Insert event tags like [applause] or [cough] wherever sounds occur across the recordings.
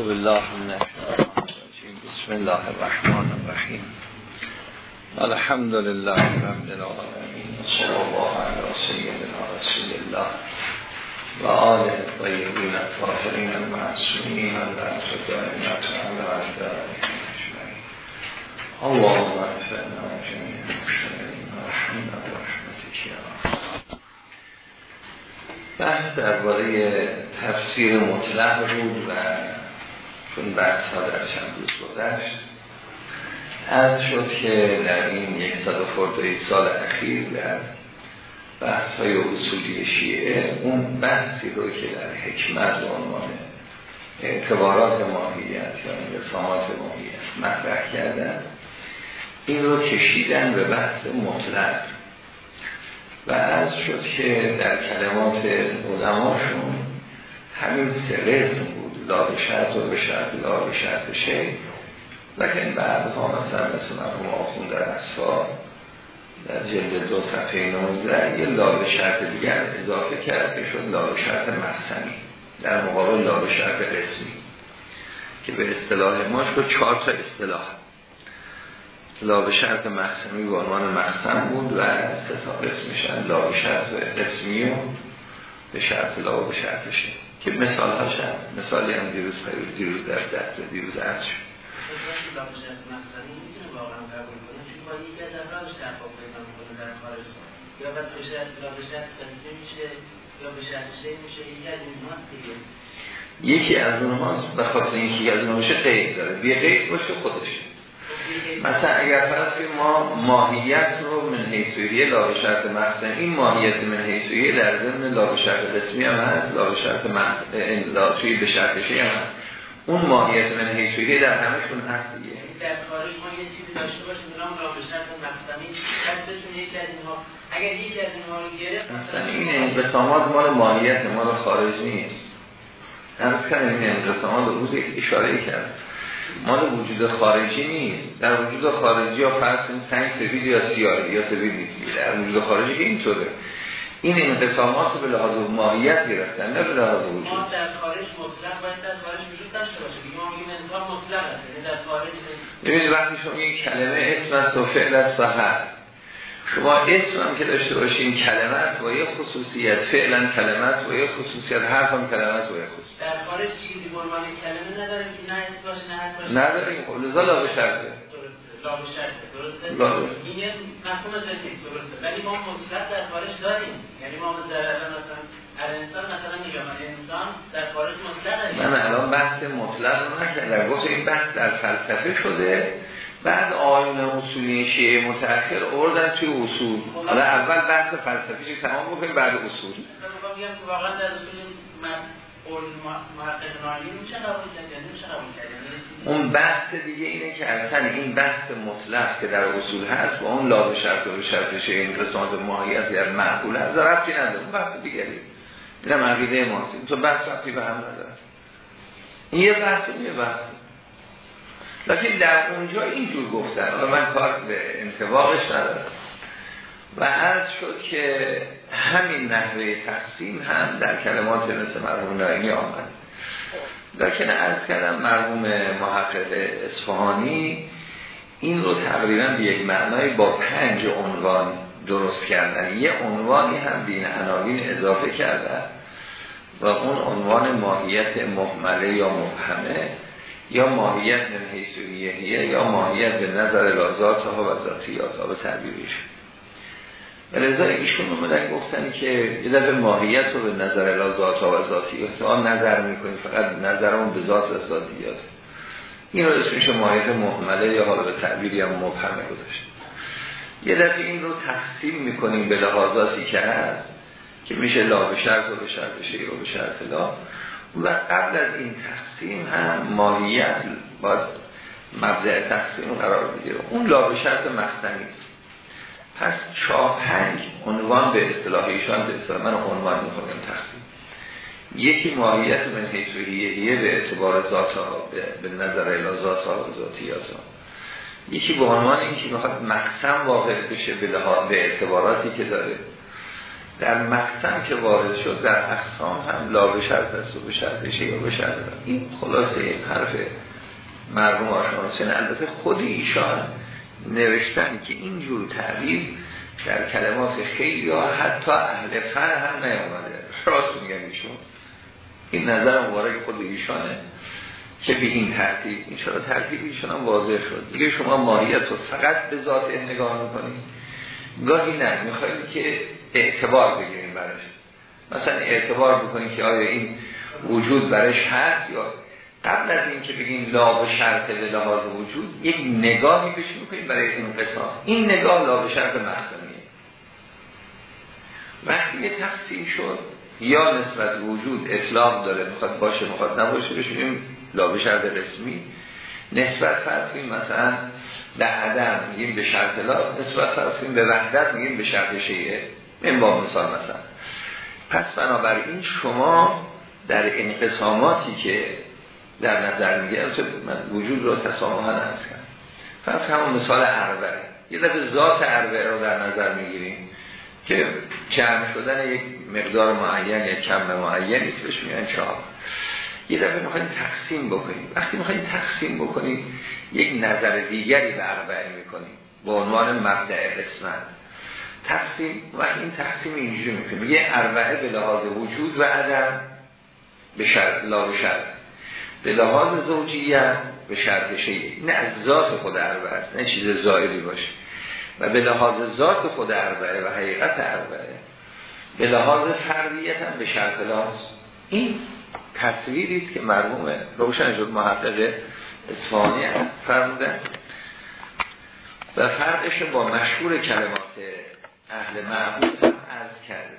اعوذ بالله من بسم الله الرحمن الرحیم الحمد لله رب العالمین صلی الله علی سیدنا رسول الله و آله الطیبین الطاهرین المعصومین الله دائمت علی اعدائهم اجمعین اللهم انفعنا جميع المشتغلین ورحمنا برحمتك بحث درباره تفسیر مطلق بود و چون بحث ها در چند روز گذشت. از شد که در این یک صد و سال اخیر در بحث های اصولی شیعه اون بحثی رو که در حکمت و عنوان اعتبارات ماهیت یا انقسامات ماهیت مطرح کردن این رو کشیدن به بحث مطلق. و از شد که در کلمات علماشون همین سه قسم لا به شرط و به شرط لا به شرط شه لیکن بعدها مثلا مثل مرحوم آخون در اصفا در جلد دو صفحه 19 یه لا به شرط دیگر اضافه کرد که شد لا به شرط مقسمی در مقابل لا به شرط قسمی. که به اصطلاح ما شد چهار تا اصطلاح. لا به شرط مقسمی به عنوان مقسم بود و سه تا قسمشن لا به شرط قسمی و به شرط لا و به شرط شه که مثال ها شد. مثالی هم دیروز پیروز دیروز در دست دیروز عرض شد. یکی از اونهاست به خاطر اینکه از اونها باشه قید داره. بی قید باشه خودشه. مثلا اگر فرض که ما ماهیت رو من حیثویه لا شرط مقصد این ماهیت من حیثویه در ضمن لا شرط قسمی هم هست لا به شرط لا توی به شرط هم هست. اون ماهیت من حیثویه در همشون هست دیگه. در خارج ما یه چیزی داشته باشیم نام لا شرط مقصدی کسبشون یکی از اینها اگر یکی از اینها رو گرفت مثلا این انقسامات مال ماهیت مال خارج نیست. هر کنم این انقسامات رو روز اشاره کرد مال وجود خارجی نیست. در وجود خارجی یا فرض سنگ سفید یا سیاه یا سفید نیست. در وجود خارجی که اینطوره. این انقسامات به لحاظ ماهیت گرفتن نه به لحاظ وجود. ما در خارج مطلق باید در خارج وجود داشته باشه ما میگیم انسان مطلق است. یعنی در خارج ببینید وقتی شما یک کلمه اسم است و فعل است و هست شما اسم هم که داشته باشین کلمه است با یه خصوصیت. فعلا کلمه است با یه خصوصیت. حرف هم کلمه است با یه خصوصیت. در خارج چیزی به عنوان کلمه نداریم که نه اسم باشه نه حرف باشه. نداریم. خب لذا لا به شرطه. لا به شرطه. درسته. این یه مفهوم ذهنی درسته. ولی ما مطلق در خارج داریم. یعنی ما در الان مثلا انسان مثلا میگم انسان در خارج مطلق داریم من الان بحث مطلق رو نکردم. گفت این بحث در فلسفه شده. بعد آیون اصولی شیعه متأخر اردن توی اصول. حالا اول بحث فلسفیش تمام بکنیم بعد اصول. واقعا در اصول یعنی اون بحث دیگه اینه که اصلا این بحث مطلق که در اصول هست با اون لا به شرط و به شرط شه این قسمت ماهیت یا معقول هست. ربطی نداره. اون بحث دیگری اینم عقیده ماست. این تو بحث ربطی به هم نداره. این یه بحث یه بحث. لیکن در اونجا اینجور گفتن. من کار به انتباقش ندارم. و عرض شد که همین نحوه تقسیم هم در کلمات مثل مرحوم نایمی آمد. لیکن عرض کردم مرحوم محقق اصفهانی این رو تقریبا به یک معنای با پنج عنوان درست کردن. یه عنوانی هم دین عناوین اضافه کردن و اون عنوان ماهیت محمله یا مبهمه یا ماهیت من حیثویهیه یا ماهیت به نظر لازات ها و ذاتیات ها به تعبیرش لذا ایشون اومدن گفتن که یه دفعه ماهیت رو به نظر لازات ها و ذاتیات ها نظر می‌کنیم فقط نظرمون به ذات و ذاتیات این رو اسمش ماهیت محمله یا حالا به تعبیری هم مبهمه گذاشت. یه دفعه این رو تقسیم می‌کنیم به لحاظاتی که هست که میشه لا به شرط و به شرط شیر و به شرط لا. و قبل از این تقسیم هم ماهیت باید مبدع تقسیم قرار بگیره. اون لا به شرط مخصنی است. پس چهار پنج عنوان به اصطلاح ایشان به اصطلاح من عنوان می‌خوایم تقسیم. یکی ماهیت من حیثوهیه به اعتبار ذات ها به نظر اله ذات ها و ذاتیات ها یکی به عنوان اینکه می‌خواد مقسم واقع بشه به, به اعتباراتی که داره. در مقسم که وارد شد در اقسام هم لا به شرط است و به شیء و به این خلاصه این حرف مرحوم آشان البته خود ایشان نوشتن که اینجور تعبیر در کلمات خیلی یا حتی اهل فر هم نیامده. راست میگن ایشون. این نظر مبارک خود ایشانه که به این ترتیب این چرا ترتیب ایشان هم واضح شد. دیگه شما ماهیت رو فقط به ذات نگاه می‌کنید گاهی نه می‌خواید که اعتبار بگیریم برش مثلا اعتبار بکنید که آیا این وجود برش هست یا قبل از این که بگیم لا به شرط به لحاظ وجود یک نگاهی بهش می‌کنیم برای این قسم. این نگاه لا به شرط مخصمیه وقتی یه تقسیم شد یا نسبت وجود اطلاق داره می‌خواد باشه می‌خواد نباشه بشونیم لا به شرط رسمی نسبت فرض مثلا به عدم میگیم به شرط لا نسبت فرض به وحدت میگیم به شرط شیعه. این با مثال مثلا. پس بنابراین شما در انقساماتی که در نظر میگه من وجود رو تسامحا نرس کنم پس همون مثال عربه. یه دفعه ذات عربه رو در نظر می‌گیریم که جمع شدن یک مقدار معین یا کم معین نیست بهش میگن چهار یه دفعه می‌خوایم تقسیم بکنیم. وقتی می‌خوایم تقسیم بکنیم یک نظر دیگری به اربعه می‌کنیم. با عنوان مبدع قسمت. تقسیم و این تقسیم اینجوری می‌کنیم. میگه اربعه به لحاظ وجود و عدم به شرط لا به شرط. به لحاظ زوجیت به شرط شیعه. نه از ذات خود اربعه است نه چیز زائری باشه. و به لحاظ ذات خود اربعه و حقیقت اربعه به لحاظ فردیت هم به شرط لاس این تصویری است که مرحوم روشن شد محقق اصفهانی فرمودن. و فرقش با مشهور کلمات اهل معبود هم عرض کرده.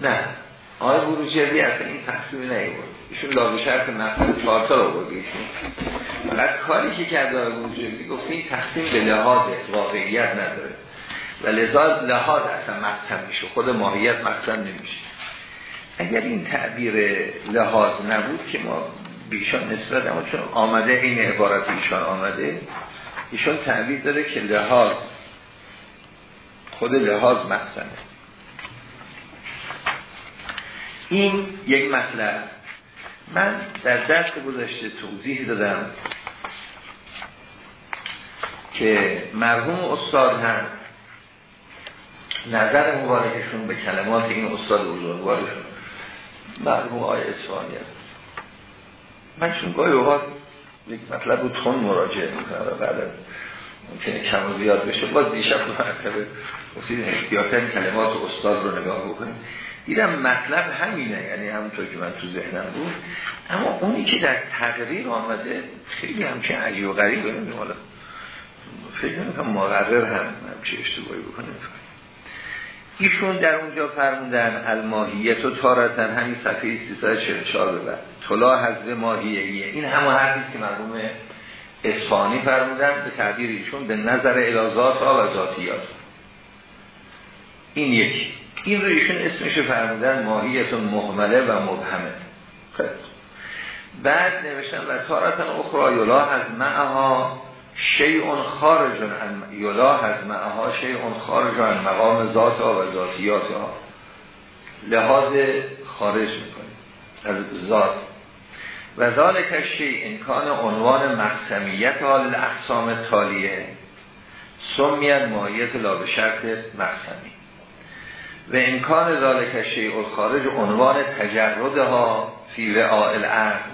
نه. آقای بروجردی اصلا این تقسیمی نیورد ایشون لاغی شرط مطلب چهارتا رو برده ایشون فقط کاری که کرده آقای بروجردی گفته این تقسیم به لحاظ واقعیت نداره. و لذا لحاظ اصلا مقسم میشه. خود ماهیت مقسم نمیشه. اگر این تعبیر لحاظ نبود که ما بیشان نسبت اما چون آمده این عبارت ایشان آمده ایشان تعبیر داره که لحاظ خود لحاظ مقسمه این یک مطلب. من در دست گذاشته توضیح دادم که مرحوم استاد هم نظر مبارکشون به کلمات این استاد بزرگوارشون مرحوم آی اصفهانی است من چون گاهی اوقات یک مطلب رو تون مراجعه می‌کنم و بعد ممکنه کم و زیاد بشه باز دیشب مرتبه گفتید احتیاطا کلمات استاد رو نگاه بکنیم. دیدم مطلب همینه یعنی همونطور که من تو ذهنم بود. اما اونی که در تقریر آمده خیلی همچه عجیب و غریب نمیم حالا فکر نمی‌کنم مقرر هم همچه اشتباهی بکنیم ایشون در اونجا فرمودن الماهیت و تارتن همین صفحه 344 ببر طلا حضب ماهیهیه این همون حرفیست که مرحوم اسفانی فرمودن. به تعبیر ایشون به نظر الازات ها و ذاتیات. این یکی. این رو ایشون اسمش فرمودن ماهیت محمله و مبهمه. خیلی بعد نوشتن و تارتن اخرى یلا از معها شیعون خارج عن یلا از معها شیعون خارج عن مقام ذات ها و ذاتیات ها لحاظ خارج می‌کنیم از ذات. و ذالک شیع امکان عنوان مقسمیت حال الاقسام تالیه. سمیت ماهیت لا به شرط مقسمی. و امکان ذالک شیء الخارج عنوان تجردها فی رعاء العقل.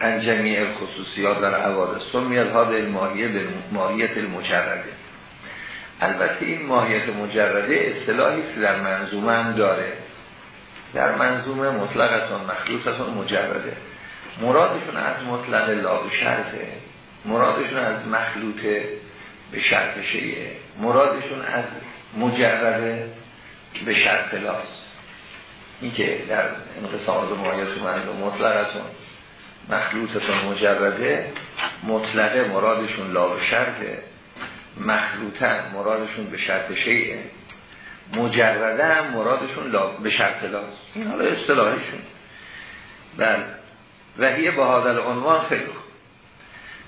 ان جمیع خصوصیات و الحوادث سمیت هذه الماهیه به ماهیت المجرده. البته این ماهیت مجرده اصطلاحی که در منظومه هم داره. در منظومه مطلقتون مخلوصتون مجرده. مرادشون از مطلق لا به شرطه. مرادشون از مخلوط به شرط شیعه. مرادشون از مجرده. به شرط لاس این که در انقسامات مایت منظوم مطلقتون مخلوطتون مجرده مطلقه مرادشون لا به شرطه. مخلوطن مرادشون به شرط شیعه. مجرده هم مرادشون لا به شرط لاس این حالا اصطلاحیشون. بله. و هیه با حاضر عنوان خیلی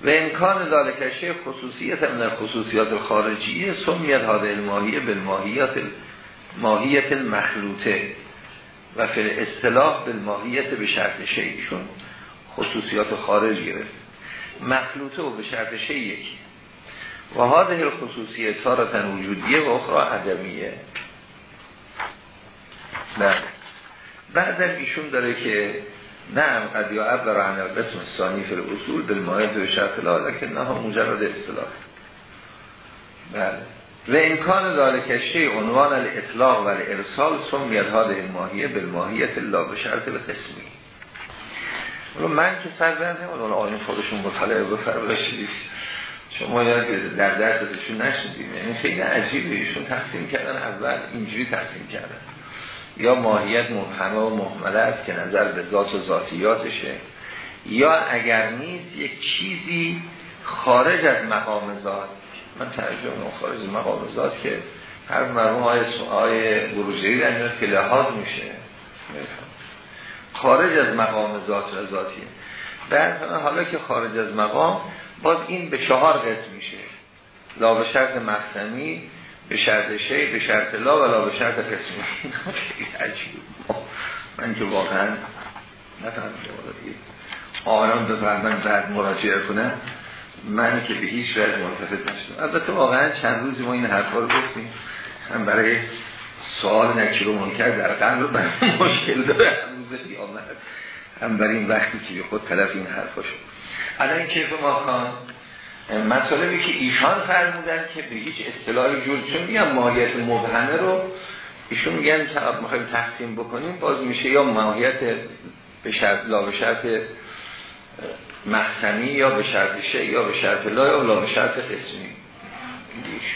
و امکان دالکشه خصوصیت من خصوصیات خارجیه سمیت هاده الماهیه بالماهیت ماهیت مخلوطه و فی اصطلاح بالماهیت به شرط شیعشون خصوصیات خارج گرفت. مخلوطه و به شرط شیع یکی. و هاده خصوصیت تارتن وجودیه و اخرى عدمیه. بله. بعدم ایشون داره که نه قد یا عبر عن القسم ثانی فی الاصول بالمایت و شرط لا لکن نه مجرد اصطلاح. بله. و امکان ذالک شی عنوان الاطلاق و الارسال سمیت هاده ماهیه بالماهیت لا به شرط قسمی. من که سر زنده اون آنیم خودشون مطالعه بفرمایید. شما در درستشون نشدیم. یعنی خیلی عجیبه ایشون تقسیم کردن. اول اینجوری تقسیم کردن. یا ماهیت مبهمه و محمله است که نظر به ذات و ذاتیاتشه. یا اگر نیست یک چیزی خارج از مقام ذات من ترجمه خارج از مقام ذات که هر مرموم های های بروجری در که لحاظ میشه. خارج از مقام ذات و ذاتیه. بعد حالا که خارج از مقام باز این به چهار قسم میشه. لا به شرط مقسمی به شرط شی به شرط لا ولا به شرط قسمی من که واقعا نفهمیدم. آنان بفرمن بعد مراجعه کنم من که به هیچ وجه ملتفت نشدم. البته واقعا چند روزی ما این حرفا رو گفتیم. هم برای سوال نکیر و منکر در قلب رو مشکل داره. روز قیامت هم برای این وقتی که خود طرف این حرفا شد. الان کیف ما خان مطالبی که ایشان فرمودن که به هیچ اصطلاحی جور چون میگم ماهیت مبهمه رو ایشون میگن می‌خوایم تقسیم بکنیم باز میشه یا ماهیت به شرط لا به شرط مخصمی یا به شرط شه یا به شرط لا یا لا به شرط قسمی.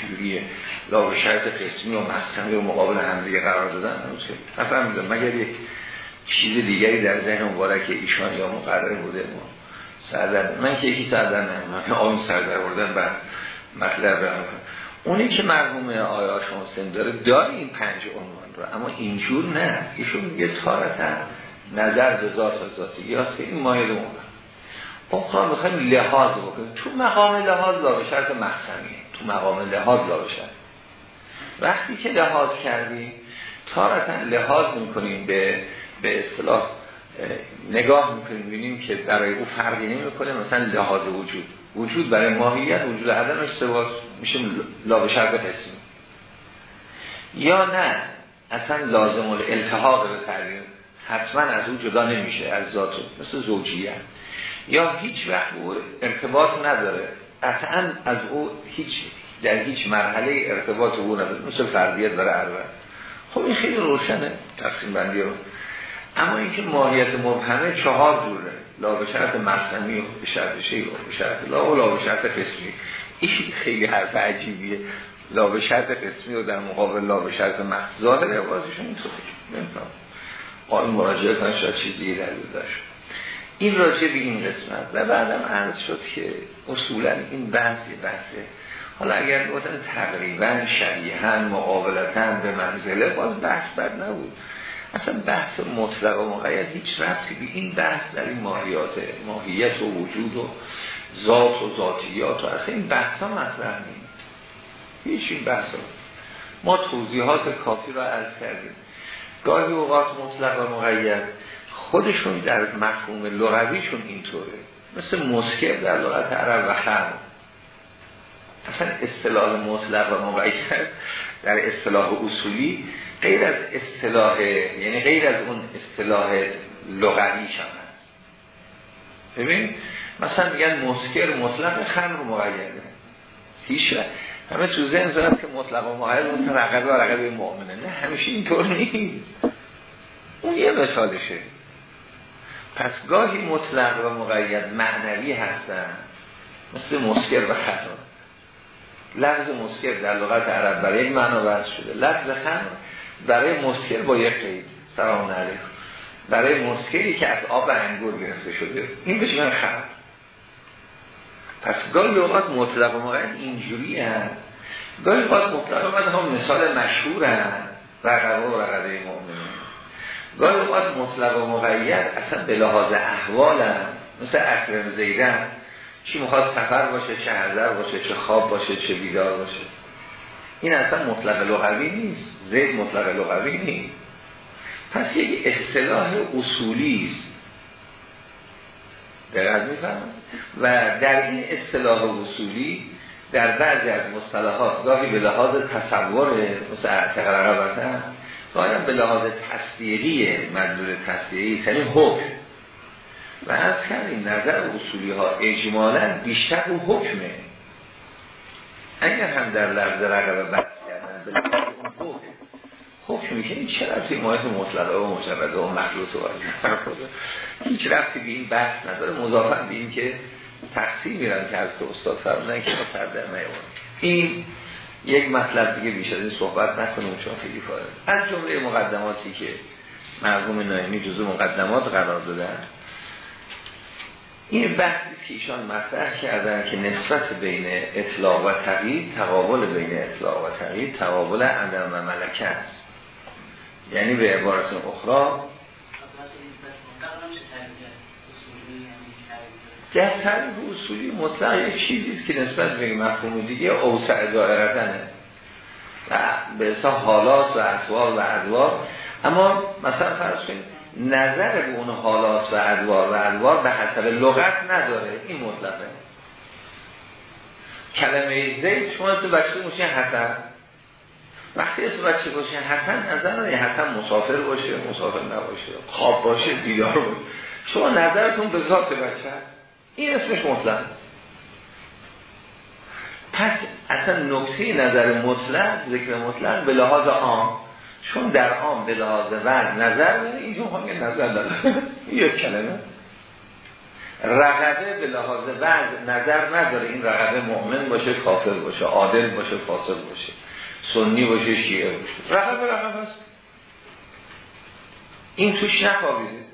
شوریه. لا به شرط قسمی و مخصمی و مقابل هم دیگه قرار دادن هنوز که. مگر یک چیز دیگری در ذهن مبارک ایشان یا مقرر بوده؟ ما سردر من که یکی سردر نمیم آن سردر بردن بر مطلب برم اونی که مرحوم آیا شما سن داره داره این پنج عنوان رو. اما اینجور نه. ایشون میگه تارتا نظر به ذات و ذاتی یا این مایل اخرى می‌خوایم لحاظ بکنیم. تو مقام لحاظ لا شرط مخصمیه تو مقام لحاظ لا به شرط وقتی که لحاظ کردیم تارتا لحاظ می‌کنیم به به اصطلاح نگاه می‌کنیم ببینیم که برای او فرقی نمی‌کنه. مثلا لحاظ وجود. وجود برای ماهیت وجود عدم اشتباه میشه لا به شرط قسمی یا نه اصلا لازم الالتحاق به تعبیر حتما از او جدا نمیشه از ذات مثل زوجیت. یا هیچ وقت او ارتباط نداره قطعا از او هیچ در هیچ مرحله ارتباط او نداره. مثل فردیت برای عربه خب این خیلی روشنه تقسیم بندی رو. اما اینکه ماهیت مبهمه چهار جوره. لا به شرط مصنمی و به شرط شیع و به شرط لا و لا به شرط قسمی. این خیلی حرف عجیبیه. لا به شرط قسمی و در مقابل لا به شرط مخص ظاهر بازشون اینطوره. نمی‌دونم قائل مراجعه کنن شاید چیز دیگه در این راجع به این قسمت. و بعدم عرض شد که اصولا این بحثی بحثه. حالا اگر گفتن تقریبا شبیهن مقابلتن به منزله باز بحث بد نبود. اصلا بحث مطلق و مقید هیچ ربطی به این بحث در این ماهیات ماهیت و وجود و ذات و ذاتیات و اصلا این بحث ها مطرح نیست. هیچ این بحث ها. ما توضیحات کافی را عرض کردیم. گاهی اوقات مطلق و مقید خودشون در مفهوم لغویشون اینطوره. مثل مسکر در لغت عرب و خم. اصلا اصطلاح مطلق و مقید در اصطلاح اصولی غیر از اصطلاح یعنی غیر از اون اصطلاح لغویش هم هست. ببین مثلا میگن مسکر مطلق خمر مقیده هیچ همه تو ذهن زدن که مطلق و مقید اون رقبه و رقبه مؤمنه. نه همیشه اینطور نیست. اون یه مثالشه. پس گاهی مطلق و مقید معنوی هستن. مثل مسکر و خطا. لفظ مسکر در لغت عرب برای یک معنا وضع شده. لفظ خمر برای مسکر با یک قید. سلام علیکم. برای مسکری که از آب انگور گرفته شده این بشه من خمر پس گاهی اوقات مطلق و مقید اینجوری هست. گاهی اوقات مطلق و مقید هم مثال مشهور هست. رقبه و رقبه مؤمنین. گاهی اوقات مطلق و مقید اصلا به لحاظ احوال هم مثل اکرم زیدن چی می‌خواد سفر باشه چه حضر باشه چه خواب باشه چه بیدار باشه. این اصلا مطلق لغوی نیست. زید مطلق لغوی نیست. پس یک اصطلاح اصولی است. دقیق میفهم و در این اصطلاح اصولی در بعضی از مصطلحات گاهی به لحاظ تصور مثل اعتقال گاهی به لحاظ تصدیقی مدلول تصدیقی یعنی حکم. و از کردیم نظر اصولی ها اجمالا بیشتر رو حکمه. اگر هم در لفظ رقبه بحث کردن به اون حکم حکم این چه رفتی ماهیت مطلقه و مجرده و مخلوط و هیچ رفتی به این بحث نداره. مضافن به این که تقسیم میرن که از تو استاد فرمودن که ما در این یک مطلب دیگه بیشتر این صحبت نکنیم چون خیلی کاره از جمله مقدماتی که مرحوم نایمی جزو مقدمات قرار دادن. این بحثی که ایشان مطرح کردن که نسبت بین اطلاق و تغییر تقابل بین اطلاق و تغییر تقابل عدم و ملکه است. یعنی به عبارت اخرى در تعریف اصولی مطلق یک چیزی که نسبت به مفهوم دیگه اوسع دائرتنه و به حساب حالات و اطوار و ادوار. اما مثلا فرض کنید نظر به اون حالات و ادوار و ادوار به حسب لغت نداره. این مطلقه. کلمه زید شما اسم بچه موشه حسن. وقتی اسم بچه باشه حسن نظر نداره. حسن مسافر باشه مسافر نباشه. خواب باشه بیدار باشه. شما نظرتون به ذات بچه هست. این اسمش مطلق. پس اصلا نکته نظر مطلق ذکر مطلق به لحاظ عام. چون در عام به لحاظ وزن نظر داره اینجا نظر داره. [laughs] یک کلمه. رقبه به لحاظ وزن نظر نداره. این رقبه مؤمن باشه کافر باشه عادل باشه فاسد باشه سنی باشه شیعه باشه. رقبه رقبه است. این توش نخوابیده.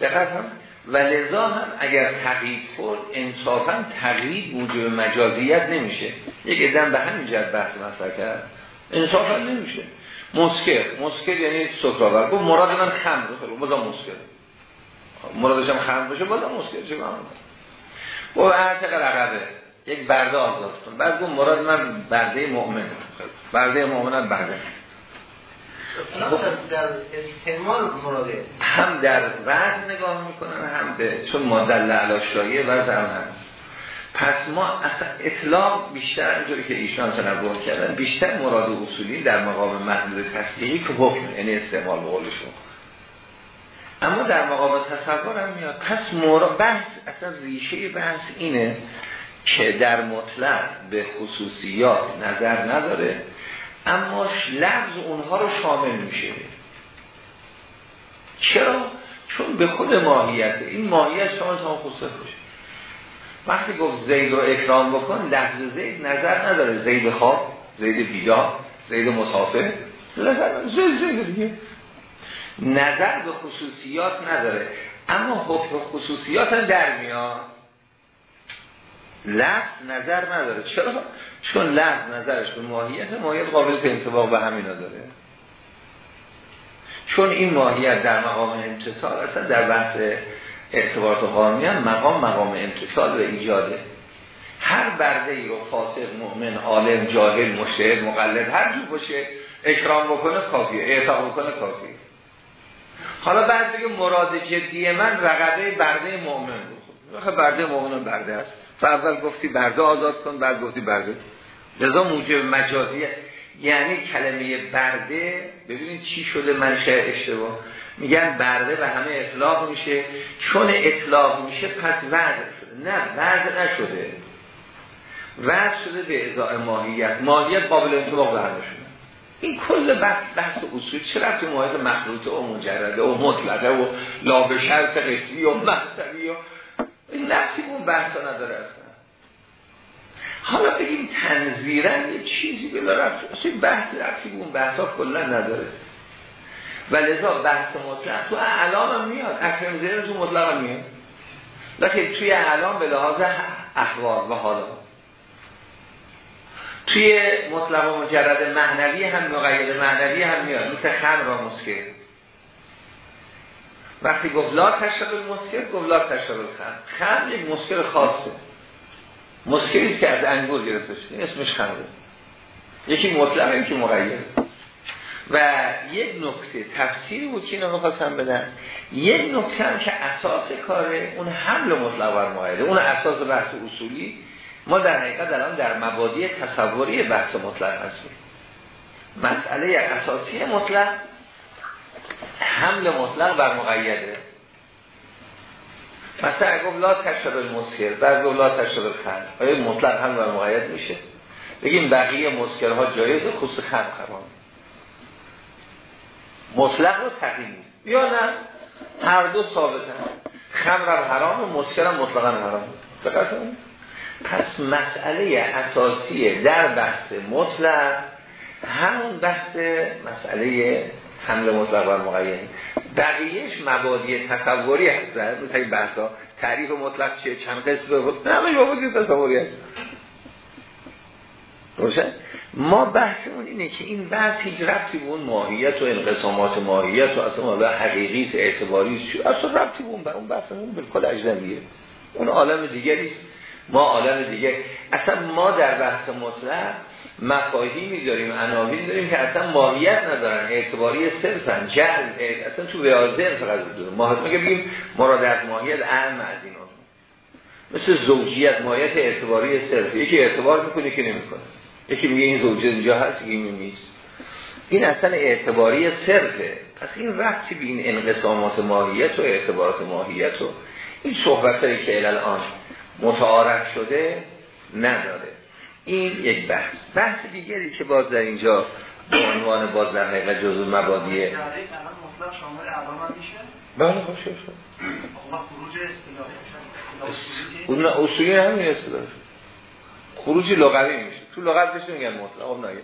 دقیق هم و لذا هم اگر تقیید خورد انصافا تقیید وجود مجازیت نمیشه. یک ادن به همین جد بحث مطرح کرد. انصافا نمیشه. مسکر. مسکر یعنی سکراور گفت مراد من خمر. بازا مسکر. مرادش هم خمر باشه بازا مسکر. چه کنم؟ گفت اعتق رقبه یک برده آزاد بعد گفت مراد من برده مؤمن. برده مؤمن برده. هم در وزن نگاه می‌کنن هم به چون مادل علاشایه وزن هم هست. پس ما اصلا اطلاق بیشتر اینجوری که ایشان تنبه کردن بیشتر مراد اصولی در مقام محدود تصدیقی که حکم یعنی استعمال بقولشون اما در مقام تصور هم میاد. پس مراد بحث اصلا ریشه بحث اینه که در مطلق به خصوصیات نظر نداره. اما لفظ اونها رو شامل میشه. چرا؟ چون به خود ماهیت. این ماهیت شما تا خصوص باشه وقتی گفت زید رو اکرام بکن لفظ زید نظر نداره. زید خواب زید بیدار زید مسافر. نظر زید زید دیگه. نظر به خصوصیات نداره. اما حکم خصوصیات هم در میاد. لفظ نظر نداره. چرا؟ چون لفظ نظرش به ماهیت ماهیت قابل انتباق به همینا داره. چون این ماهیت در مقام امتصال اصلا در بحث اعتبارات قانونی هم مقام مقام امتصال و ایجاده. هر برده ای رو فاسق مؤمن عالم جاهل مشتهد مقلد هر جو باشه اکرام بکنه کافیه اعتقام بکنه کافیه. حالا بعد دیگه مراد جدی من رقبه برده مؤمن بود. برده مؤمن برده است. اول گفتی برده آزاد کن بعد گفتی برده. لذا موجب مجازی یعنی کلمه برده ببینید چی شده منشه اشتباه. میگن برده و همه اطلاق میشه چون اطلاق میشه پس وضع شده. نه وضع نشده. وضع شده به ازای ماهیت. ماهیت قابل انتباق به این کل بحث, بحث اصول چه رفت ماهیت مخلوطه و مجرده و مطلقه و لابه شرط قسمی و مقصدی و این نفسی اون بحثا نداره اصلا. حالا بگیم تنظیرا یه چیزی بلا رفت اصلا بحث رفتی اون بحثا کلا نداره. و لذا بحث مطلق تو اعلام هم میاد اکرم زیر تو مطلق هم میاد. لیکن توی اعلام به لحاظ احوال و حالا توی مطلق و مجرد معنوی هم مقید معنوی هم میاد مثل خم را مسکر. وقتی گفت لا تشرب المسکر گفت لا تشرب الخم خم یک مسکر خاصه. مسکری که از انگور گرفته شده اسمش خمره. یکی مطلق یکی مقید و یک نکته تفسیری بود که اینو می‌خواستم بدن یک نکته هم که اساس کاره اون حمل مطلق بر مقیده اون اساس بحث اصولی ما در حقیقت الان در مبادی تصوری بحث مطلق هستیم. مسئله اساسی مطلق حمل مطلق بر مقیده. مثلا اگه لا تشرب المسکر بعد لا تشرب الخمر. آیا مطلق هم بر مقید میشه؟ بگیم بقیه مسکرها جایز خصوص خمر حرام مطلق رو تقییم یا نه؟ هر دو ثابت هم خمر حرام و مسکر هم مطلقا حرام. پس مسئله اساسی در بحث مطلق همون بحث مسئله حمل مطلق بر مقید بقیهش مبادی تصوری هستن مثل این بحثا تعریف مطلق چیه؟ چند قسم؟ بود همه مبادی تصوری هست. روشن ما بحثمون اینه که این بحث هیچ ربطی به اون ماهیت و انقسامات ماهیت و اصلا حالا حقیقی اعتباری اصلا ربطی به اون بر اون بحثمون بالکل اجنبیه. اون عالم دیگری است. ما عالم دیگه اصلا ما در بحث مطلق مفاهیمی داریم عناوین داریم که اصلا ماهیت ندارن اعتباری صرفن جهل اصلا تو ویازه فقط داریم ما میگه بگیم مراد از ماهیت اهم از اینا. مثل زوجیت ماهیت اعتباری صرف. یکی اعتبار می‌کنه که نمی‌کنه. یکی میگه این زوجیت اینجا هست یکی نیست. این اصلا اعتباری صرفه. پس این وقتی به این انقسامات ماهیت و اعتبارات ماهیت و این صحبت هایی که الان متعارف شده نداره. این یک بحث. بحث دیگری که باز در اینجا به عنوان باز در حقیقت جزو مبادیه بله باشه شد اون اصولی همین اصطلاح خروجی لغوی میشه. تو لغت بشه میگن مطلق خب نگه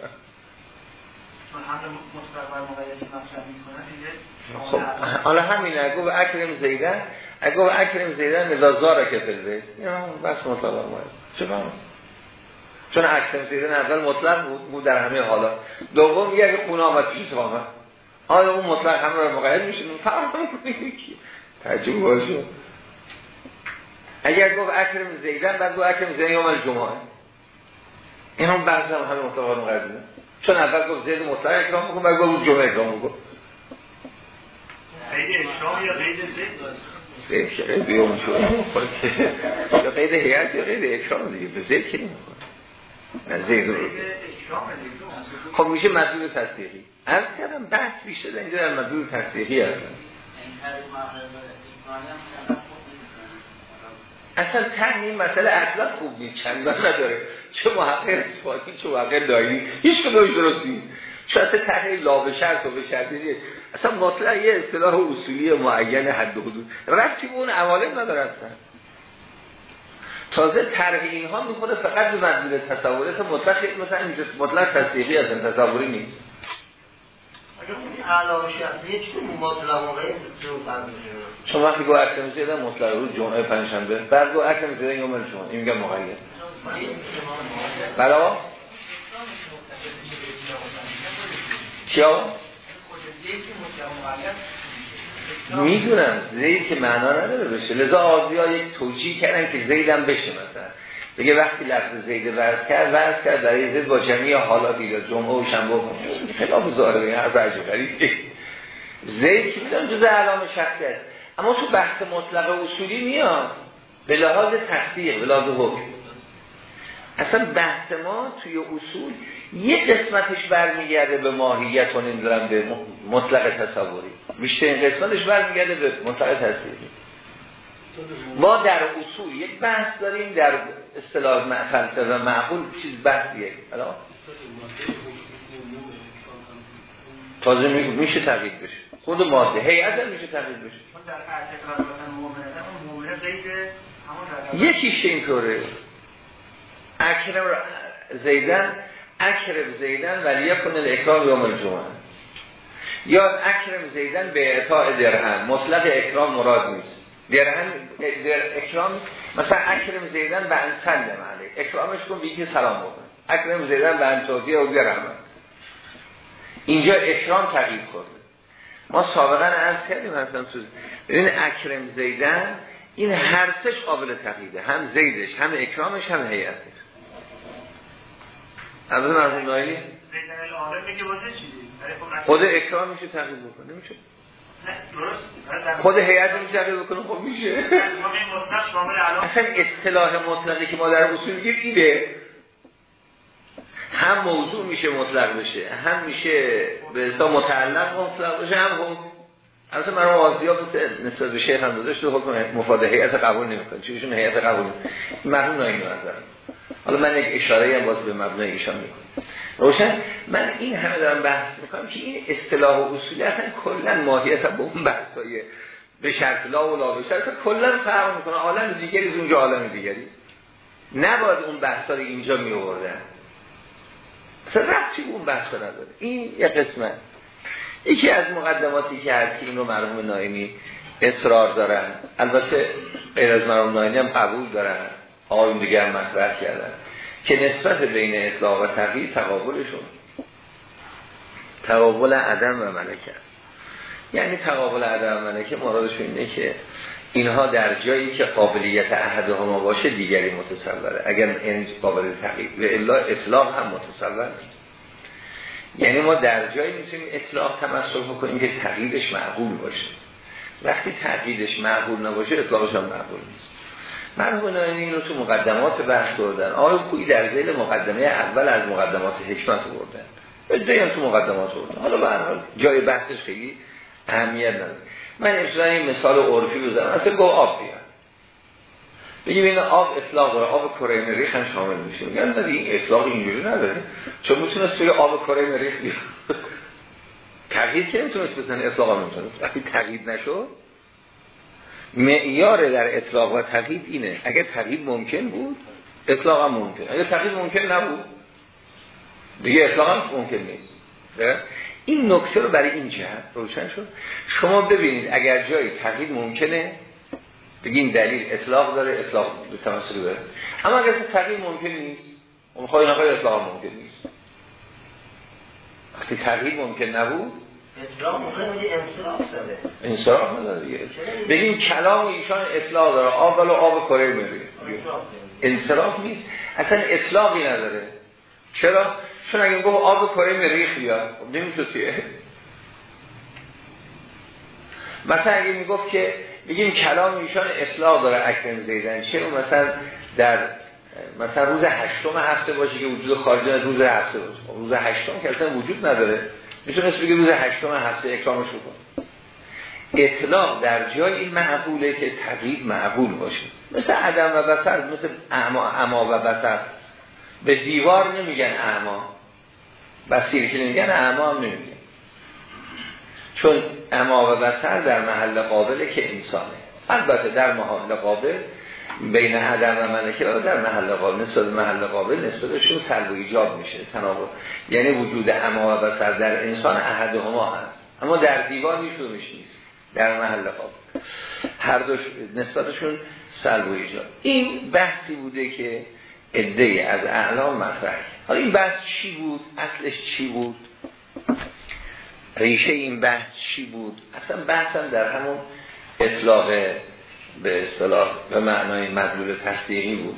خب حالا همین اگه به اکرم زیدن اگه به اکرم زیدن نزازاره که فلویز این هم بس مطلق ماید چه چون اکرم زیدن اول مطلق بود, در همه حالا دوم میگه اگه خونه آمد پیش آمد؟ آیا اون مطلق همه رو مقید میشه فرق تجربه باشه اگر گفت اکرم زیدن بعد گفت اکرم زیدن یوم الجمعه. این هم بعضی هم همه مطلق مقید چون اول گفت زید مطلق اکرام بکن بعد گفت جمعه اکرام بکن قید اشرام یا قید زید؟ قید شد. یا قید حیات یا قید اکرام دیگه. به زید که نمیکن خب میشه مدلول تصدیقی. از کردم بحث بیشتر اینجا در مدلول تصدیقی هستن اصلا تن این مسئله اصلا خوب نیست. چندان نداره. چه محقق اثباتی چه محقق دایی هیچ که درست نیست. چون اصلا تحقیق لا به شرط و به شرط نیست. اصلا مطلق یه اصطلاح اصولی معین حد و حدود. رفتی به اون عوالم نداره اصلا. تازه طرح اینها می‌خوره فقط به مدلول تصورات مطلق مثلا مطلق تصدیقی هستن تصوری نیست. چون وقتی گو اکرم زیده مطلق رو جمعه پنجشنبه. بعد گو اکرم زیده یوم جمعه این میگه مقید برا چیا؟ می‌دونم. زید که معنا نداره بشه. لذا آزی ها یک توجیه کردن که زیدم بشه مثلا. بگه وقتی لفظ زید ورز کرد ورز کرد برای زید با جمعی حالاتی داد. جمعه و شنبه خلاف ظاهره هر برجو غریب زید که می‌دونم؟ جز علام شخصی است. اما تو بحث مطلق اصولی میاد. به لحاظ تصدیق به لحاظ حکم. اصلا بحث ما توی اصول یه قسمتش برمیگرده به ماهیت و نمی‌دونم به مطلق تصوری. بیشتر این قسمتش برمیگرده به مطلق تصوری ما در اصول یک بحث داریم در اصطلاح فلسفه و معقول چیز بحثیه. تازه میشه تغییر بشه. خود ماده. هیئت میشه تغییر بشه. یکیش اینطوره. اکرم زیدن اکرم زیدن ولی کن الاکرام یوم الجمعه. یا اکرم زیدن به اعطاء درهم. مطلق اکرام مراد نیست. درهم در اکرام مثلا اکرم زیدن به ان سلم علیه اکرامش کن بیگه سلام بکن اکرم زیدن به ان توضیح و درهم. اینجا اکرام تغییر کرده. ما سابقا عرض کردیم مثلا تو ببین اکرم زیدن این هر سش قابل تقییده هم زیدش هم اکرامش هم هیئتش از مرحوم نایلی خود اکرام میشه تقیید بکنه میشه؟ خود هیئت میشه تقیید بکنه خب میشه. اصلا اصطلاح مطلقی که ما در اصول میگیم اینه. هم موضوع میشه مطلق بشه هم میشه به حساب متعلق مطلق بشه هم هم البته مرحوم آزیا نسبت به شیخ هم داداش تو حکم مفاد هیئت قبول نمی‌کنه چیزشون هیئت قبول مرحوم نایمی نظر حالا من یک اشاره هم باز به مبنای ایشان می‌کنم. روشن؟ من این همه دارم بحث می‌کنم که این اصطلاح و اصولی اصلا کلا ماهیت با اون بحثای به شرط لا و لا به شرط کلا فرق می‌کنه. عالم دیگری از اونجا عالم دیگری. نباید اون بحثا رو اینجا می آوردن اصلا رفتی اون بحثا نداره. این یه قسمت. یکی از مقدماتی که هست که اینو مرحوم نایمی اصرار دارن. البته غیر از مرحوم نایمی هم قبول دارن. آقایون دیگر مطرح کردن. که نسبت بین اطلاق و تغییر تقابلشون. تقابل عدم و ملکه. یعنی تقابل عدم و ملکه مرادشون اینه که اینها در جایی که قابلیت ما باشه دیگری متصوره. اگر این قابل تغییر و الا اطلاق هم متصور نیست. یعنی ما در جایی می‌تونیم اطلاق تمثل بکنیم که تغییرش معقول باشه. وقتی تغییرش معقول نباشه اطلاقش هم معقول نیست. مرحوم این رو تو مقدمات بحث بردن. آقای کوی در زیل مقدمه اول از مقدمات حکمت بردن. جایی هم تو مقدمات بردن. حالا به حال جای بحثش خیلی اهمیت نداره. من این مثال عرفی بزنم. اصلا گو آب بیان بگیم این آب اطلاق داره. آب کره مریخ هم شامل میشه. میگن نه این اطلاق اینجوری نداره. چون می‌تونست توی آب کره مریخ بیاد تغییر که نمی‌تونست بزنه؟ اطلاق هم نمی‌تونست. وقتی تغییر نشد معیار در اطلاق و تقیید اینه. اگر تقیید ممکن بود اطلاق هم ممکن. اگر تقیید ممکن نبود دیگه اطلاق هم ممکن نیست. این نکته رو برای این جهت روشن شد. شما ببینید اگر جایی تقیید ممکنه بگیم دلیل اطلاق داره اطلاق به تمثیل داره. اما اگر تقیید ممکن نیست اون خواهی نخواهی اطلاق ممکن نیست. وقتی تقیید ممکن نبود انصراف داره. انصراف نداره دیگه. بگیم کلام ایشان اطلاق داره. آب ولو آب کره میری انصراف نیست. اصلا اطلاقی نداره. چرا؟ چون اگه گفت آب کره مریخ بیاد خب نمیشه چیه مثلا اگه می‌گفت که بگیم کلام ایشان اطلاق داره اکرم زیدن. چه مثلا در مثلا روز هشتم هفته باشه که وجود خارجی از روز هفته باشه. خب روز هشتم که اصلا وجود نداره. می‌تونست بگه روز هشتم هفته اکرامش بکن اطلاق در جای این معقوله که تقریب معقول باشه. مثل عدم و بسر مثل اعما, اما و بسر. به دیوار نمیگن اعما. بسیر که نمیگن اعما هم نمیگن. چون اما و بسر در محل قابله که انسانه. البته در محل قابل بین عدم و ملکه و در محل قابل نسبت محل قابل نسبتشون سلب و ایجاب میشه. تناقض. یعنی وجود اما و بسر در انسان احد هما هست. اما در دیوان هیچ نیست. در محل قابل. هر دوش نسبتشون سلب و ایجاب این بحثی بوده که ادهی از اعلام مطرح. حالا این بحث چی بود؟ اصلش چی بود؟ ریشه این بحث چی بود؟ اصلا بحثم در همون اطلاق به اصطلاح به معنای مدلول تصدیقی بود.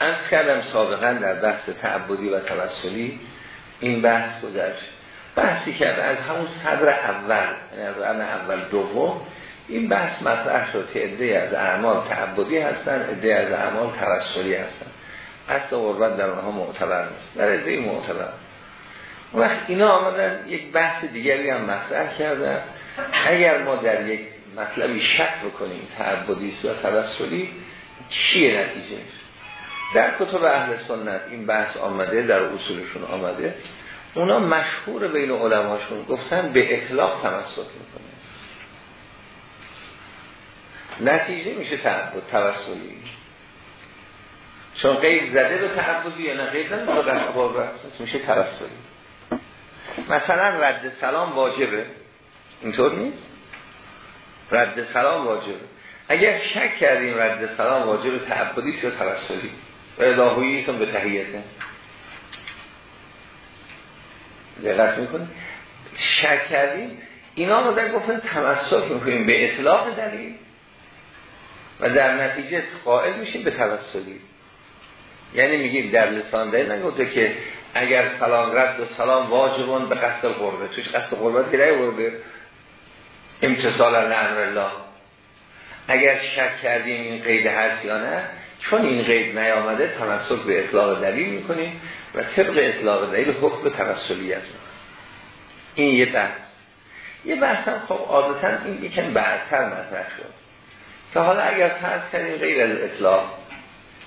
از کردم سابقا در بحث تعبدی و توسلی این بحث گذشت. بحثی کرد از همون صدر اول یعنی از اول دوم این بحث مطرح شد که عده از اعمال تعبدی هستن عده از اعمال توسلی هستن. اصل غربت در آنها معتبر نیست در عده معتبر. وقت اینا آمدن یک بحث دیگری هم مطرح کردن. اگر ما در یک مطلبی شک بکنیم تعبدی و توسلی چیه نتیجه؟ در کتب اهل سنت این بحث آمده در اصولشون آمده اونا مشهور بین علماشون گفتن به اطلاق تمسک می‌کنه. نتیجه میشه تعبد توسلی. چون قید زده به تعبدی یا نه قید زده میشه توسلی. مثلا رد سلام واجبه. اینطور نیست؟ رد سلام واجبه. اگر شک کردیم رد سلام واجب تعبدی یا توسلی. و الهویی به تحییته دقت می‌کنیم شک کردیم. اینا در گفتن تمسک می‌کنیم. به اطلاق دلیل. و در نتیجه قائل میشیم به توسلی. یعنی میگیم در لسان دلیل نگفته که اگر سلام رد و سلام واجبون به قصد قربه. توش قصد قربت که قربه امتصال امر الله اگر شک کردیم این قید هست یا نه چون این قید نیامده تمسک به اطلاق دلیل می‌کنیم و طبق اطلاق دلیل حکم توسلیت این یه بحث. یه بحث هم خب عادتا این یکم بعدتر مطرح شد. که حالا اگر فرض کردیم غیر از اطلاق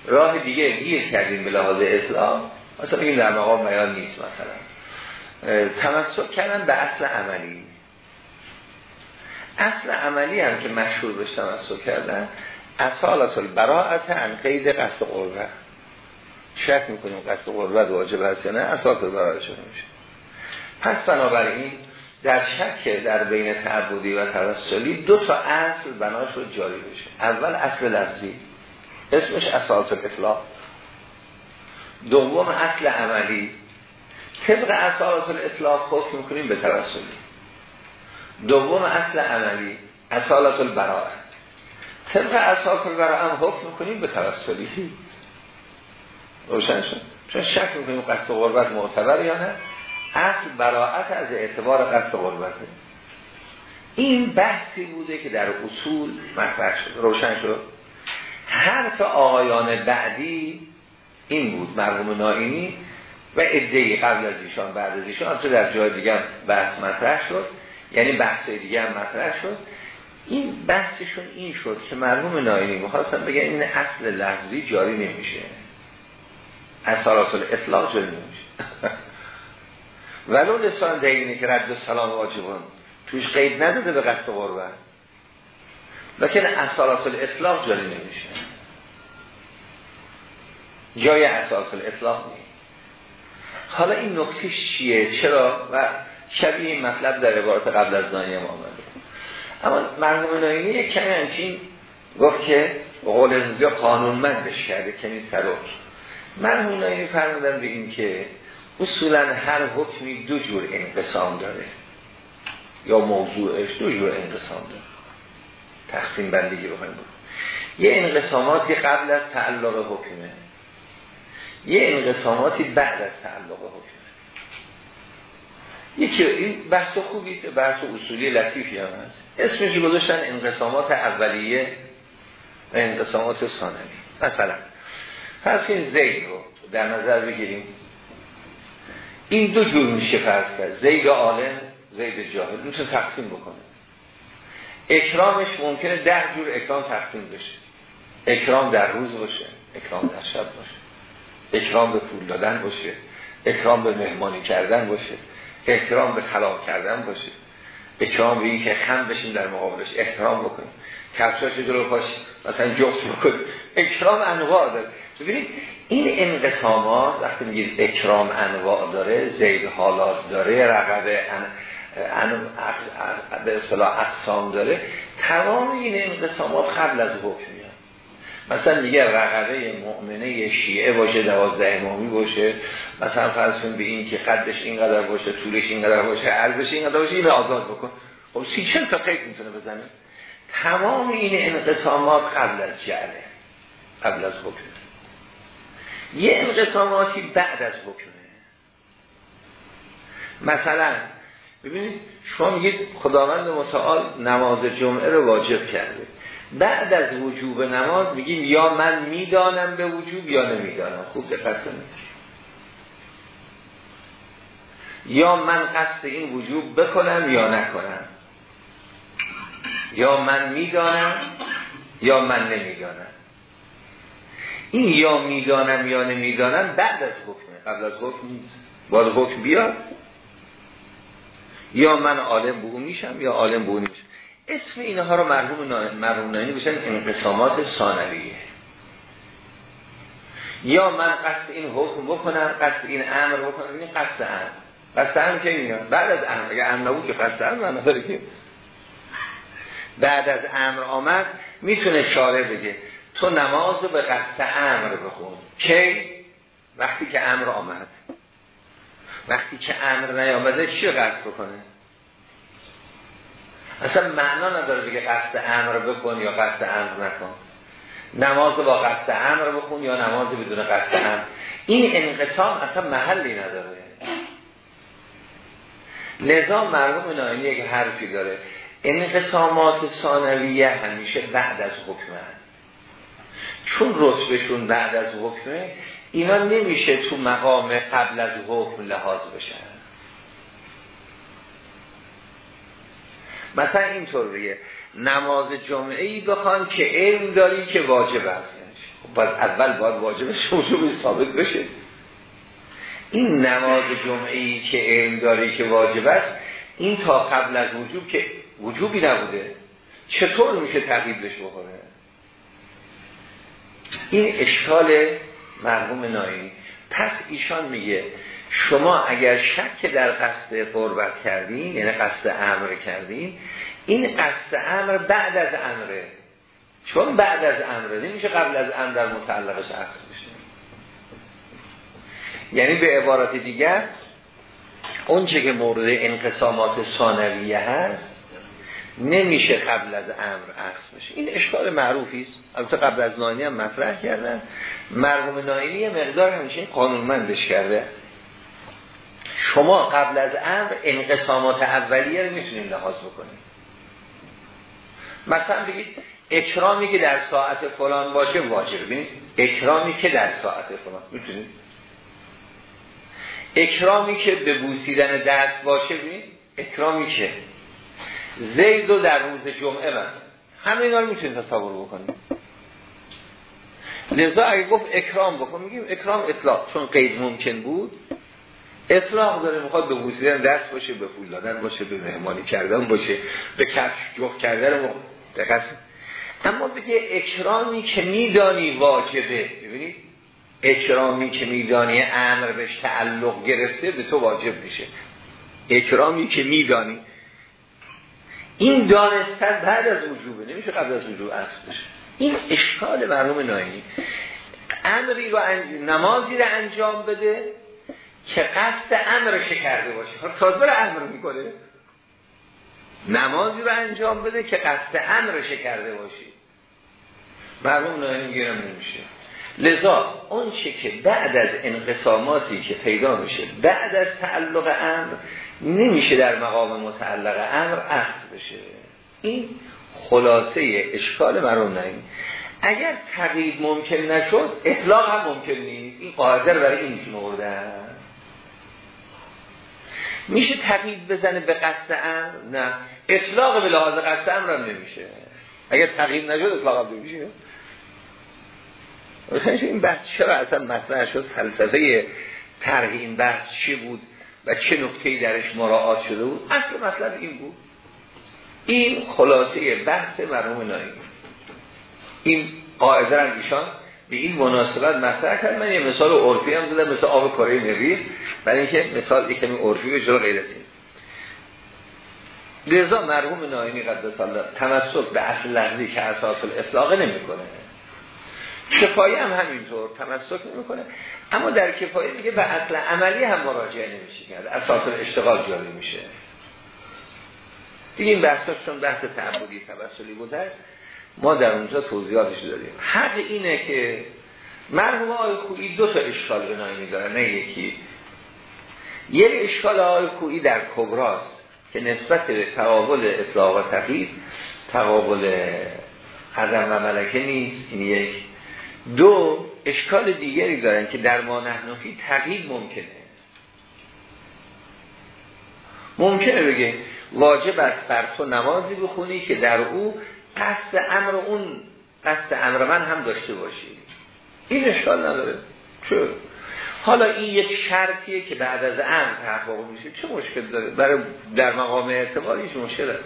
راه دیگه گیر کردیم به لحاظ اطلاق مثلا این در مقام بیان نیست مثلا. تمسک کردن به اصل عملی. اصل عملی هم که مشهور بهش تمسک کردن اصالت البراعت ان قید قصد قربت شک می‌کنیم قصد قربت واجب هست یا نه اصالت البراعت شده میشه؟ پس بنابراین در شک در بین تعبدی و توسلی دو تا اصل بنا شد جاری بشه. اول اصل لفظی اسمش اصالت الاطلاق. دوم اصل عملی طبق اصالت الاطلاق حکم می‌کنیم به توسلی. دوم اصل عملی اصالت البراء طبق اصالت البراء هم حکم می‌کنیم به توسلی. روشن شد. چون شک می‌کنیم قصد غربت معتبر یا نه. اصل براعت از اعتبار قصد غربته. این بحثی بوده که در اصول مطرح شد. روشن شد. حرف آقایان بعدی این بود مرحوم نائینی و ادهی قبل از ایشان بعد از ایشان. تو در جای دیگه بحث مطرح شد. یعنی بحث دیگه هم مطرح شد. این بحثشون این شد که مرحوم نائینی می‌خواستن بگن این اصل لفظی جاری نمیشه. اصالات الاطلاق جاری نمیشه. [laughs] ولو لسان دقیقینه که رد سلام واجبون. توش قید نداده به قصد قربت. لیکن اصالات الاطلاق جاری نمیشه. جای اصالات الاطلاق نیست. حالا این نکتیش چیه؟ چرا؟ و شبیه این مطلب در عبارت قبل از نایی هم آمده. اما مرحوم نایینی کمی همچین گفت که قول قول قانون من بش کرده کمی سرک مرحوم نایینی فرمودن به این که اصولا هر حکمی دو جور انقسام داره. یا موضوعش دو جور انقسام داره. تقسیم بندگی رو بود یه انقساماتی قبل از تعلق حکمه. یه انقساماتی بعد از تعلق حکمه. یکی این بحث خوبی بحث اصولی لطیفی هم هست. اسمش گذاشتن انقسامات اولیه و انقسامات ثانوی. مثلا پس این زید رو در نظر بگیریم. این دو جور میشه فرض کرد. زید عالم زید جاهل. می‌تونه تقسیم بکنه اکرامش ممکنه ده جور اکرام تقسیم بشه. اکرام در روز باشه اکرام در شب باشه. اکرام به پول دادن باشه. اکرام به مهمانی کردن باشه. احترام به سلام کردن باشه اکرام به این که خم بشین در مقابلش. احترام بکنیم. کفشاش جلو پاش مثلا جفت بکنیم. اکرام انواع داره. ببینید این انقسامات وقتی میگید اکرام انواع داره زید حالات داره رقبه ان... ان... به اصطلاح اقسام داره تمام این انقسامات قبل از حکم مثلا میگه رقبه مؤمنه شیعه باشه دوازده امامی باشه. مثلا فرض به این که قدش اینقدر باشه طولش اینقدر باشه ارزش اینقدر باشه این آزاد بکن. خب سی چند تا قید می‌تونه بزنه؟ تمام این انقسامات قبل از جعله قبل از حکم. یه انقساماتی بعد از حکمه. مثلا ببینید شما میگید خداوند متعال نماز جمعه رو واجب کرده. بعد از وجوب نماز میگیم یا من می‌دانم به وجوب یا نمی‌دانم. خوب دقت کنید. یا من قصد این وجوب بکنم یا نکنم. یا من می‌دانم یا من نمی‌دانم. این یا می‌دانم یا نمی‌دانم بعد از حکمه. قبل از حکم نیست. باید حکم بیاد. یا من عالم به میشم یا عالم به میشم اسم اینها رو مرحوم مرحوم بشن انقسامات ثانویه. یا من قصد این حکم بکنم قصد این امر بکنم. این قصد امر. قصد امر که میاد بعد از امر. اگه امر نبود که قصد امر من که بعد از امر آمد می‌تونه شاره بگه تو نماز رو به قصد امر بخون. کی؟ وقتی که امر آمد. وقتی که امر نیامده چی قصد بکنه؟ اصلا معنا نداره بگه قصد امر بکن یا قصد امر نکن. نماز با قصد امر بخون یا نماز بدون قصد امر. این انقسام اصلا محلی نداره. لذا مرحوم ناینی یک حرفی داره. انقسامات ثانویه همیشه بعد از حکمه چون رتبشون بعد از حکمه اینا نمیشه تو مقام قبل از حکم لحاظ بشن. مثلا اینطوریه نماز جمعه ای بخوان که علم داری که واجب است. خب باید اول باید واجبش وجوب ثابت بشه. این نماز جمعه ای که علم داری که واجب است این تا قبل از وجوب که وجوبی نبوده. چطور میشه تقییدش بکنه؟ این اشکال مرحوم نایی. پس ایشان میگه شما اگر شک در قصد قربت کردین یعنی قصد امر کردین این قصد امر بعد از امره. چون بعد از امره نمیشه قبل از امر در متعلقش اصل بشه. یعنی به عبارت دیگر اون چه که مورد انقسامات ثانویه هست نمیشه قبل از امر اصل بشه. این اشکال معروفی است. البته قبل از ناینی هم مطرح کردن. مرحوم ناینی مقدار همیشه قانونمندش کرده. شما قبل از امر انقسامات اولیه رو می‌تونید لحاظ بکنید مثلا بگید اکرامی که در ساعت فلان باشه واجب ببینید اکرامی که در ساعت فلان می‌تونید؟ اکرامی که به بوسیدن دست باشه ببینید اکرامی که زید و در روز جمعه من همه اینا رو می‌تونید تصور بکنید. لذا اگه گفت اکرام بکن میگیم اکرام اطلاق چون قید ممکن بود. اطلاق داره می‌خواد به بوسیدن دست باشه به پول دادن باشه به مهمانی کردن باشه به کفش جفت کردن دقیق اما بگه اکرامی که میدانی واجبه. ببینید اکرامی که میدانی امر بهش تعلق گرفته به تو واجب میشه. اکرامی که میدانی. این دانستن بعد از وجوبه نمیشه قبل از وجوب اصل بشه. این اشکال مرحوم ناینی. امری رو نمازی رو انجام بده که قصد امرش کرده باشه. خب تازه رو امر می‌کنه. نمازی رو انجام بده که قصد امرش کرده باشی. مرحوم ناینی گیرم نمیشه. لذا اون چه که بعد از انقساماتی که پیدا میشه بعد از تعلق امر نمیشه در مقام متعلق امر اصل بشه. این خلاصه اشکال مرون نهیم اگر تقیید ممکن نشد اطلاق هم ممکن نیست. این قاعده برای این موردن میشه تقیید بزنه به قصد امر؟ نه. اطلاق به لحاظ قصد امر هم نمیشه. اگر تقیید نشد اطلاق هم نمیشه. این بحث چرا اصلا مطرح شد؟ فلسفه طرح این بحث چی بود و چه نکته‌ای درش مراعات شده بود؟ اصل مطلب این بود. این خلاصه بحث مرحوم نایی این قاعده ایشان به این مناسبت مطرح کرد. من یه مثال عرفی هم دادم مثل آب کره مریخ. برای اینکه مثال یکمی عرفی به جلو غیر از این. مرحوم ناینی قدس الله تمسک به اصل لحظی که اساس الاطلاق نمی‌کنه. کفایه هم همینطور تمسک نمی‌کنه. اما در کفایه میگه به اصل عملی هم مراجعه نمیشه کرد اساس اشتغال جاری میشه. دیگه این بحثاش چون بحث تعبدی توسلی بوده ما در اونجا توضیحاتش داریم حق اینه که مرحوم آقای خویی دو تا اشکال به ناینی داره نه یکی. یک اشکال آقای در کبراست که نسبت به تقابل اطلاق و تقیید تقابل قدم و ملکه نیست. این یک. دو اشکال دیگری دارن که در ما نحنفی تقیید ممکنه. ممکنه بگه واجب است بر تو نمازی بخونی که در او قصد امر اون قصد امر من هم داشته باشی. این اشکال نداره. چه؟ حالا این یک شرطیه که بعد از امر تحقق میشه چه مشکل داره؟ برای در مقام اعتباری چه مشکل داره.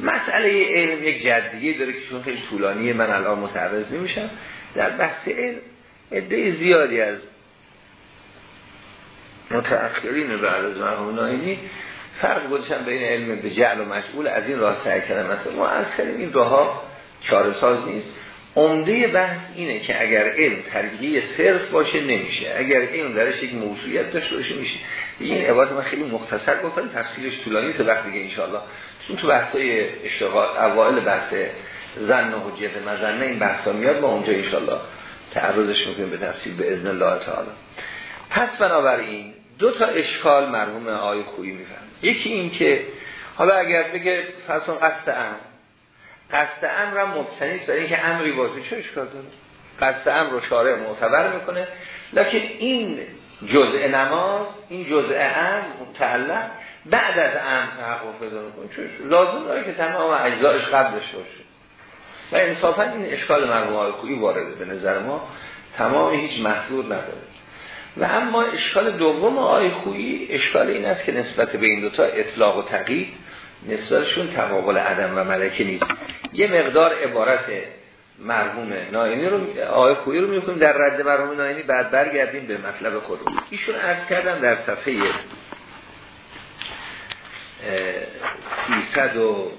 مسئله علم یک جدیه داره که چون خیلی طولانیه من الان متعرض نمیشم. در بحث علم عده زیادی از متأخرین بعد از مرحوم ناینی فرق گذاشتن بین علم به جعل و مشغول از این راه سعی کردن. مثلا ما از این راه چاره ساز نیست. عمده بحث اینه که اگر علم ترجیح صرف باشه نمیشه. اگر علم درش یک موضوعیت داشته باشه میشه. این عبارت من خیلی مختصر گفتم تفصیلش طولانی تا وقت دیگه انشاءالله. چون تو بحثای اشتغال اوائل بحث زن و حجیت مزنه این بحثا میاد با اونجا انشالله تعرضش می‌کنیم به تفصیل به اذن الله تعالی. پس بنابراین دو تا اشکال مرحوم آی خویی میفهم یکی این که حالا اگر بگه فصل قصد ام قصد ام را مبتنی است برای اینکه امری باشه چه اشکال داره؟ قصد ام رو شارع معتبر می‌کنه. لکن این جزء نماز این جزء ام متعلق بعد از ام تحقق پیدا می‌کنه لازم داره که تمام اجزایش قبلش باشه. و انصافا این اشکال مرحوم های خویی وارده به نظر ما تمام هیچ محضور نداره. و اما اشکال دوم آی خویی اشکال این است که نسبت به این دوتا اطلاق و تقیید نسبتشون تقابل عدم و ملکه نیست. یه مقدار عبارت مرحوم ناینی رو آی خویی رو می‌کنیم در رد مرحوم ناینی بعد برگردیم به مطلب خودمون. ایشون عرض کردم در صفحه 300 و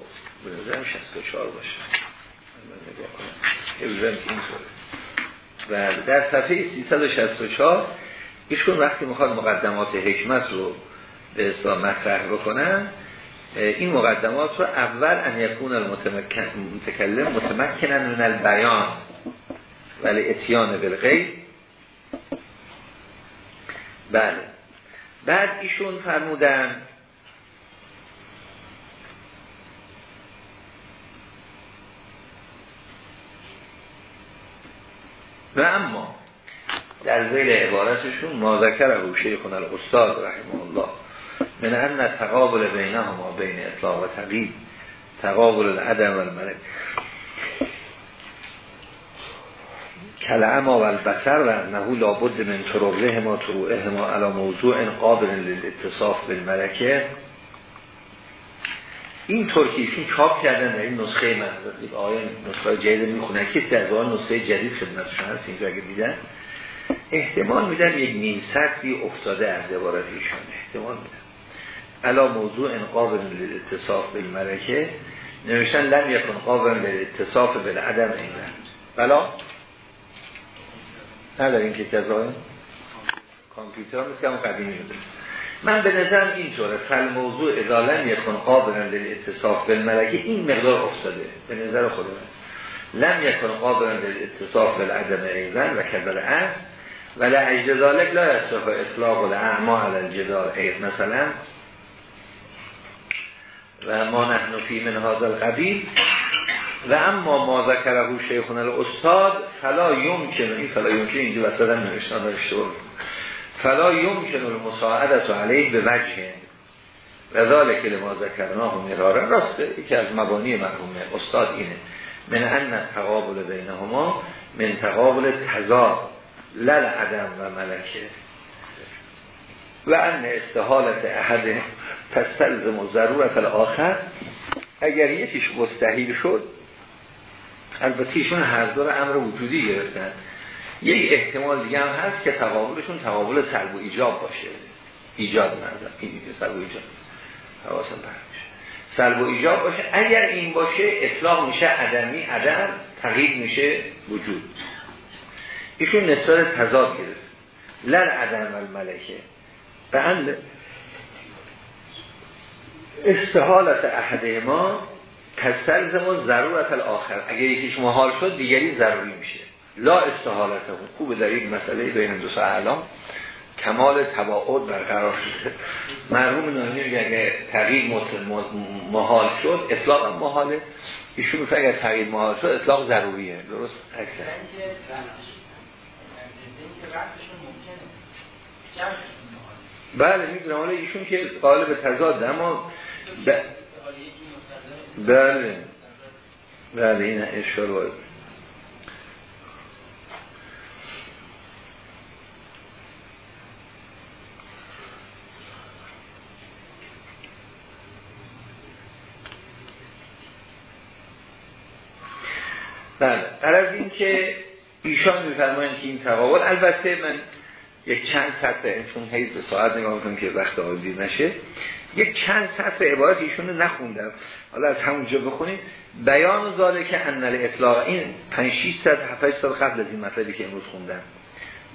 به 64 باشه. من و در صفحه 364 ایشون وقتی می‌خواد مقدمات حکمت رو به اصلا مطرح بکنن این مقدمات رو اول ان یکون المتکلم متمکنن من البیان ولی اتیان بالغیب. بله. بعد ایشون فرمودن و اما در زیل عبارتشون ما ذکر ابو شیخون الاستاد رحمه الله من ان تقابل بینهما بین اطلاق و تقیید تقابل العدم و الملک کلعما و البسر و انهو لابد من طرقه ما طروعه ما علا موضوع قابل للاتصاف بالملکه این ترکیشون چاپ کردن در این نسخه من. آیا نسخه جدید می‌خونه؟ کسی از آن نسخه جدید خدمتشون هست اینجا اگه دیدن؟ احتمال میدن یک نیم سطری افتاده از عبارت ایشان. احتمال میدن علا موضوع انقابل اتصاف بالملکه. نوشتن لم یکن قابل اتصاف بالعدم اینن بلا. ندارین که جزای کامپیوتر مثل هم قدیمی بوده من به نظرم اینطوره فل موضوع ادالن یکن قابل اتصاف بالملکه این مقدار افتاده. به نظر خود من لم یکن قابل اتصاف بالعدم ایزن و کذل است ولی اجدالک لا یصف اطلاق الاعما علی الجدال مثلا و ما نحن فی من هذا القبیل. و اما ما ذکره شیخون الاستاد فلا یمکن این فلا یمکن اینجا وسط هم نوشتن داشته فلا یمکن المساعدت علیه به وجه. و ذالک لما ذکرناه مراره راسته یکی از مبانی مرحوم استاد اینه. من ان تقابل بینهما من تقابل تضاد لل عدم و ملکه. و ان استحالت احد تستلزم و ضرورت الاخر اگر یکیش مستحیل شد البته ایشون هر دور امر وجودی گرفتن. یک احتمال دیگه هم هست که تقابلشون تقابل سلب و ایجاب باشه. ایجاد نظر این سلب و ایجاب. حواسم برمیشه سلب و ایجاب باشه. اگر این باشه اطلاق میشه عدمی عدم تغییر میشه وجود. ایشون نسبت تضاد گرفت. لر عدم الملکه. به استحالت احده ما تستلزم ضرورت الاخر. اگر یکیش محال شد دیگری ضروری میشه. لا استحالت خوب در این مسئله بین دو سهلان کمال تباعد برقرار شده. مرحوم ناهی اگر تغییر محال شد اطلاق هم محاله. ایشون میفه اگر تغییر محال شد اطلاق ضروریه. درست؟ اکثر بله می‌دونم. حالا ایشون که قالب تضاد اما ب... بله. بله این وارد بله از این که ایشان میفرمایند که این تقابل البته من یک چند سطر چون هی به ساعت نگاه می‌کنم که وقت آزی نشه. یک چند سطر عبارت ایشون نخوندم. حالا از همونجا بخونیم. بیان زاله که انل اطلاق این 5 6 سال 7 سال قبل از این مطلبی که امروز خوندم.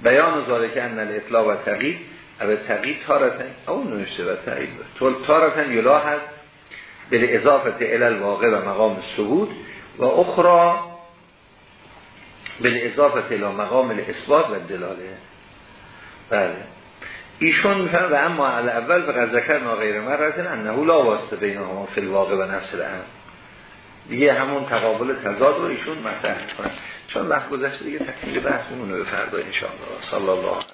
بیان زاله که انل اطلاق و تقیید او تقیید تارتن اون نوشته و تقیید تارتن یلا هست. به اضافه ال الواقع و مقام سهود و اخرى به اضافه الى مقام الاثبات و دلاله بله. ایشون و اما اول فقط ذکر غیر مرتن انه لا واسطه بین هما فی الواقع و نفس الام دیگه همون تقابل تضاد رو ایشون مطرح کنن چون وقت گذشته دیگه تکمیل بحث میمونه به فردا ان صلی الله